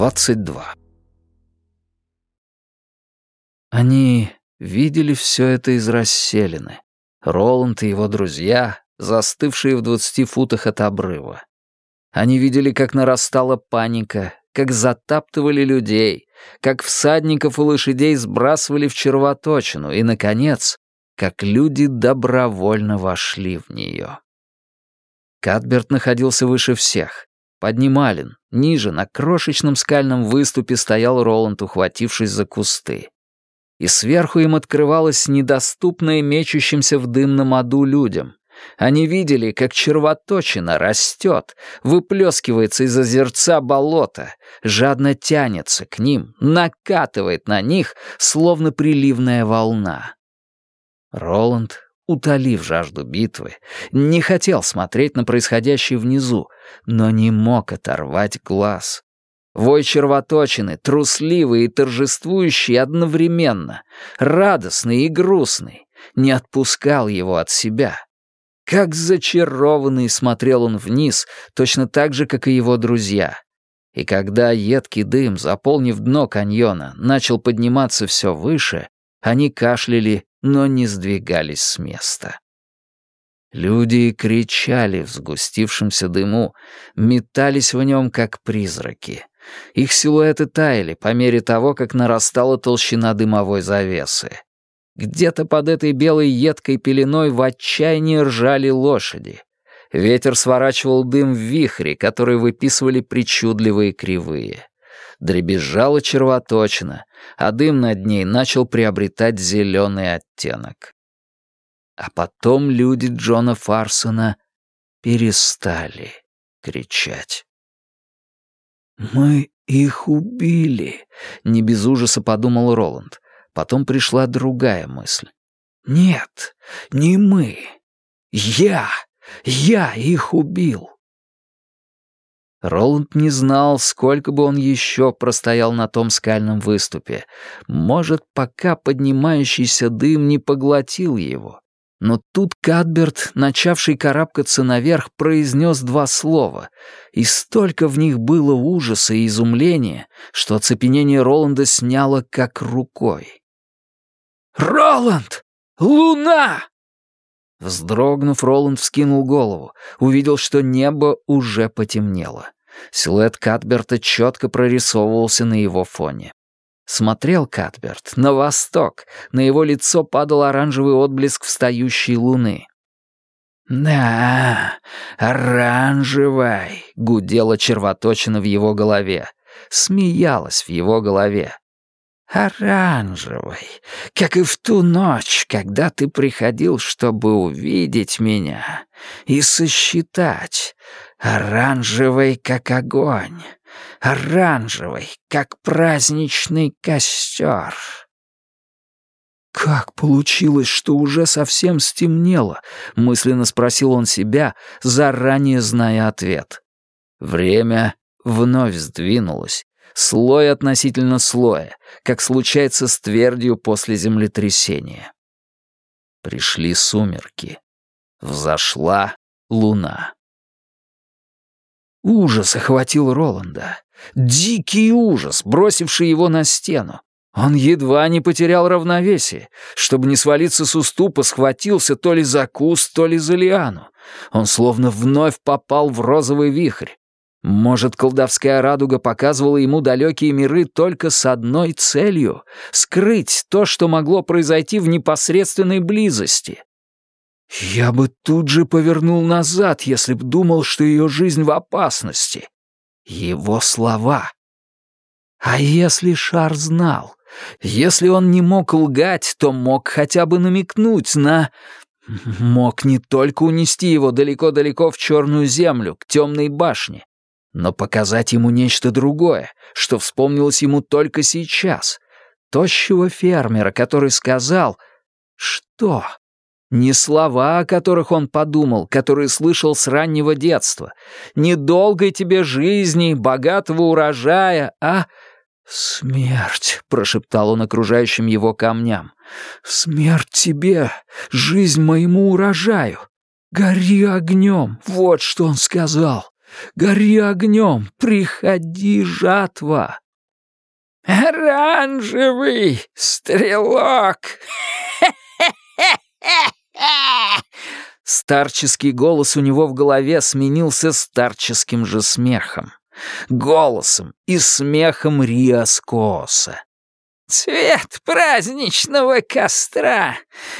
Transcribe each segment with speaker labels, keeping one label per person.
Speaker 1: 22. Они видели все это из расселины. Роланд и его друзья, застывшие в двадцати футах от обрыва. Они видели, как нарастала паника, как затаптывали людей, как всадников и лошадей сбрасывали в червоточину и, наконец, как люди добровольно вошли в нее. Кадберт находился выше всех. Под ним ниже, на крошечном скальном выступе стоял Роланд, ухватившись за кусты. И сверху им открывалось недоступное мечущимся в дымном аду людям. Они видели, как червоточина растет, выплескивается из озерца болота, жадно тянется к ним, накатывает на них, словно приливная волна. Роланд, утолив жажду битвы, не хотел смотреть на происходящее внизу, но не мог оторвать глаз. Вой червоточины, трусливый и торжествующий одновременно, радостный и грустный, не отпускал его от себя. Как зачарованный смотрел он вниз, точно так же, как и его друзья. И когда едкий дым, заполнив дно каньона, начал подниматься все выше, они кашляли, но не сдвигались с места. Люди кричали в сгустившемся дыму, метались в нем, как призраки. Их силуэты таяли по мере того, как нарастала толщина дымовой завесы. Где-то под этой белой едкой пеленой в отчаянии ржали лошади. Ветер сворачивал дым в вихри, которые выписывали причудливые кривые. Дребезжала червоточина, а дым над ней начал приобретать зеленый оттенок. А потом люди Джона Фарсона перестали кричать. «Мы их убили», — не без ужаса подумал Роланд. Потом пришла другая мысль. «Нет, не мы. Я! Я их убил!» Роланд не знал, сколько бы он еще простоял на том скальном выступе. Может, пока поднимающийся дым не поглотил его. Но тут Кадберт, начавший карабкаться наверх, произнес два слова, и столько в них было ужаса и изумления, что оцепенение Роланда сняло как рукой. «Роланд! Луна!» Вздрогнув, Роланд вскинул голову, увидел, что небо уже потемнело. Силуэт Кадберта четко прорисовывался на его фоне. Смотрел Катберт на восток, на его лицо падал оранжевый отблеск встающей луны. «Да, оранжевой!» — гудела червоточина в его голове, смеялась в его голове. «Оранжевый, как и в ту ночь, когда ты приходил, чтобы увидеть меня и сосчитать. Оранжевый, как огонь, оранжевый, как праздничный костер. «Как получилось, что уже совсем стемнело?» — мысленно спросил он себя, заранее зная ответ. Время вновь сдвинулось, слой относительно слоя, как случается с твердью после землетрясения. Пришли сумерки. Взошла луна. Ужас охватил Роланда. Дикий ужас, бросивший его на стену. Он едва не потерял равновесие. Чтобы не свалиться с уступа, схватился то ли за куст, то ли за лиану. Он словно вновь попал в розовый вихрь. Может, колдовская радуга показывала ему далекие миры только с одной целью — скрыть то, что могло произойти в непосредственной близости. Я бы тут же повернул назад, если б думал, что ее жизнь в опасности. Его слова. А если Шар знал? Если он не мог лгать, то мог хотя бы намекнуть на... Мог не только унести его далеко-далеко в черную землю, к темной башне, но показать ему нечто другое, что вспомнилось ему только сейчас. Тощего фермера, который сказал... Что? Не слова, о которых он подумал, которые слышал с раннего детства. Не долгой тебе жизни, богатого урожая, а... «Смерть», — прошептал он окружающим его камням. «Смерть тебе, жизнь моему урожаю. Гори огнем, вот что он сказал. Гори огнем! Приходи, жатва!»
Speaker 2: «Оранжевый стрелок!»
Speaker 1: Старческий голос у него в голове сменился старческим же смехом. Голосом и смехом Риаскоса.
Speaker 2: Цвет праздничного костра.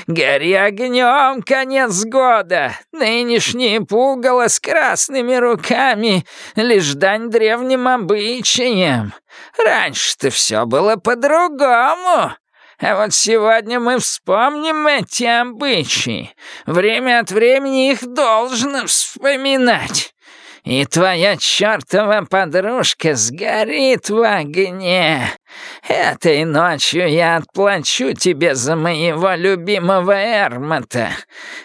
Speaker 2: Гори огнем конец года. Нынешние пугало с красными руками. Лишь дань древним обычаям. Раньше-то все было по-другому. А вот сегодня мы вспомним эти обычаи. Время от времени их должно вспоминать и твоя чертова подружка сгорит в огне. Этой ночью я отплачу тебе за моего любимого Эрмота.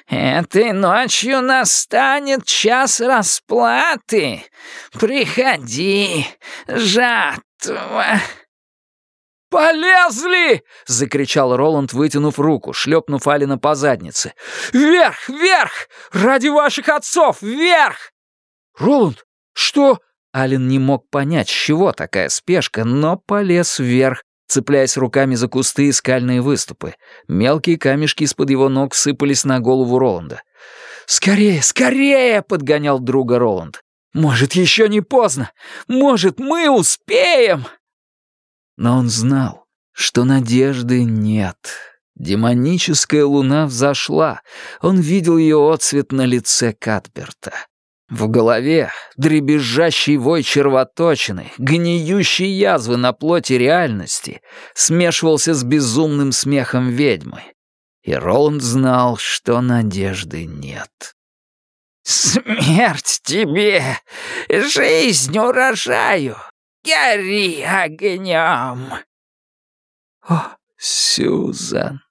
Speaker 2: Этой ночью настанет час расплаты. Приходи, жатва».
Speaker 1: «Полезли!» — закричал Роланд, вытянув руку, шлепнув Алина по заднице. «Вверх! Вверх! Ради ваших отцов! Вверх!» «Роланд, что?» Ален не мог понять, с чего такая спешка, но полез вверх, цепляясь руками за кусты и скальные выступы. Мелкие камешки из-под его ног сыпались на голову Роланда. «Скорее, скорее!» — подгонял друга Роланд. «Может, еще не поздно! Может, мы успеем!» Но он знал, что надежды нет. Демоническая луна взошла. Он видел ее отцвет на лице Катберта. В голове дребезжащий вой червоточины, гниющие язвы на плоти реальности смешивался с безумным смехом ведьмы. И Роланд знал, что надежды нет.
Speaker 2: «Смерть тебе! Жизнь урожаю! Гори огнем!»
Speaker 1: «О, Сюзан!»